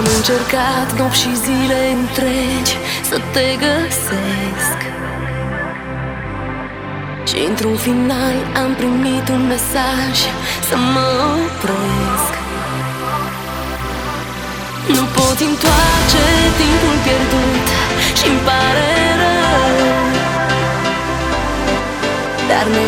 Am încercat nopți și zile întregi Să te găsesc. Și într-un final am primit un mesaj Să mă opresc. Nu pot întoarce timpul pierdut și îmi pare rău Dar ne